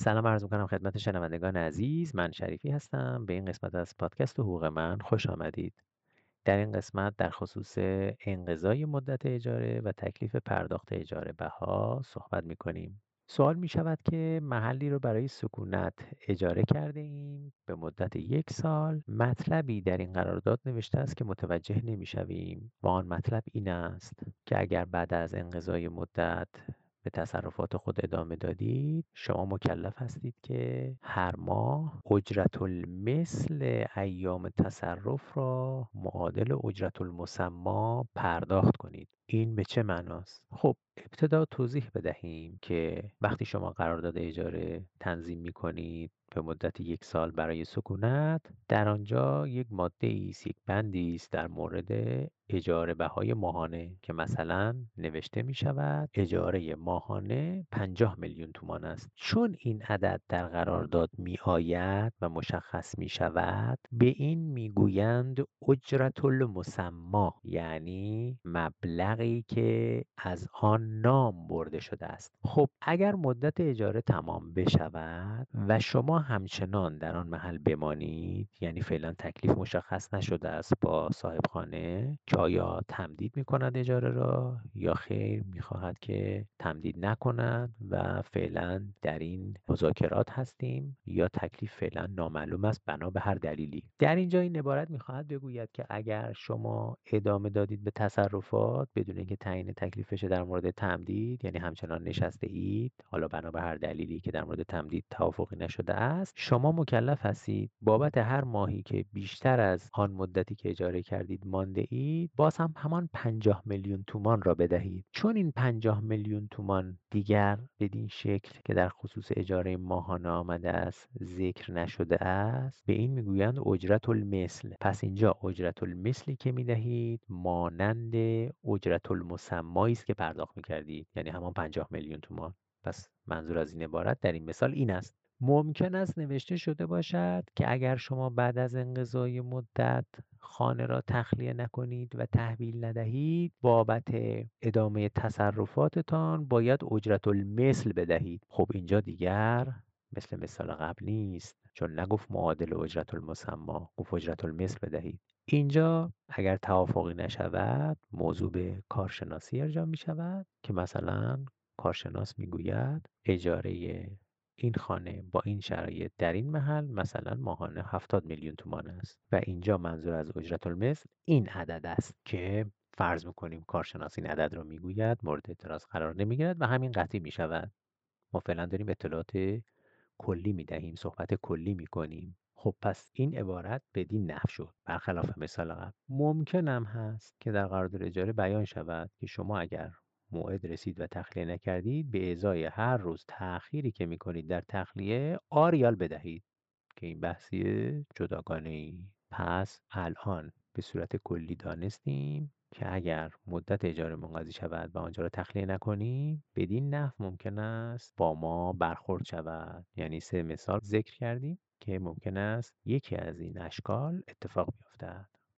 سلام عرض می‌کنم خدمت شنوندگان عزیز. من شریفی هستم. به این قسمت از پادکست حقوق من خوش آمدید. در این قسمت در خصوص انقضای مدت اجاره و تکلیف پرداخت اجاره بها صحبت می‌کنیم. سوال می شود که محلی رو برای سکونت اجاره کرده ایم. به مدت یک سال مطلبی در این قرارداد نوشته است که متوجه نمی شویم و آن مطلب این است که اگر بعد از انقضای مدت به تصرفات خود ادامه دادید. شما مکلف هستید که هر ماه اجرت المثل ایام تصرف را معادل اجرت المسما پرداخت کنید. این به چه معناست؟ خب ابتدا توضیح بدهیم که وقتی شما قرارداد اجاره تنظیم می کنید به مدت یک سال برای سکونت در آنجا یک ماده است یک بندی است در مورد اجاره بهای ماهانه که مثلا نوشته می شود اجاره ماهانه 50 میلیون تومان است. چون این عدد در قرارداد می آید و مشخص می شود به این می گویند اجرت المسما یعنی مبلغی که از آن نام برده شده است. خب اگر مدت اجاره تمام بشود و شما همچنان در آن محل بمانید یعنی فعلا تکلیف مشخص نشده است با صاحب خانه که آیا تمدید می کند اجاره را یا خیر می خواهد که تمدید نکند و فعلا در این مذاکرات هستیم یا تکلیف فعلا نامعلوم است بنا به هر دلیلی؟ در اینجا این عبارت می خواهد بگوید که اگر شما ادامه دادید به تصرفات بدون اینکه تعیین تکلیفش در مورد تمدید یعنی همچنان نشسته اید حالا بنا به هر دلیلی که در مورد تمدید توافقی نشده است شما مکلف هستید بابت هر ماهی که بیشتر از آن مدتی که اجاره کردید مانده اید باز هم همان 50 میلیون تومان را بدهید. چون این 50 میلیون تومان دیگر بدین شکل که در خصوص اجاره ماهانه آمده است ذکر نشده است به این می‌گویند اجرت المثل پس اینجا اجرت المثلی که می‌دهید مانند اجرت المسمایی است که پرداخت می‌کردید یعنی همان 50 میلیون تومان پس منظور از این عبارت در این مثال این است. ممکن است نوشته شده باشد که اگر شما بعد از انقضای مدت خانه را تخلیه نکنید و تحویل ندهید بابت ادامه تصرفاتتان باید اجرت المثل بدهید. خب اینجا دیگر مثل مثال قبل نیست. چون نگفت معادل اجرت المسما گفت اجرت المثل بدهید. اینجا اگر توافقی نشود موضوع به کارشناسی ارجاع می شود که مثلا کارشناس می‌گوید اجاره این خانه با این شرایط در این محل مثلا ماهانه 70 میلیون تومان است. و اینجا منظور از اجرت المثل این عدد است که فرض می‌کنیم کارشناس این عدد رو می‌گوید مورد اعتراض قرار نمی‌گیرد و همین قطعی می‌شود. ما فعلا داریم اطلاعات کلی می‌دهیم صحبت کلی می‌کنیم. خب پس این عبارت بدین نحو شد. برخلاف مثال قبل. ممکنم هست که در قرارداد اجاره بیان شود که شما اگر موعد رسید و تخلیه نکردید به ازای هر روز تأخیری که می‌کنید در تخلیه آریال بدهید. که این بحثی جداگانه ای پس الان به صورت کلی دانستیم که اگر مدت اجاره منقضی شود و آنجا را تخلیه نکنیم بدین نحو ممکن است با ما برخورد شود. یعنی سه مثال ذکر کردیم که ممکن است یکی از این اشکال اتفاق بیفتد.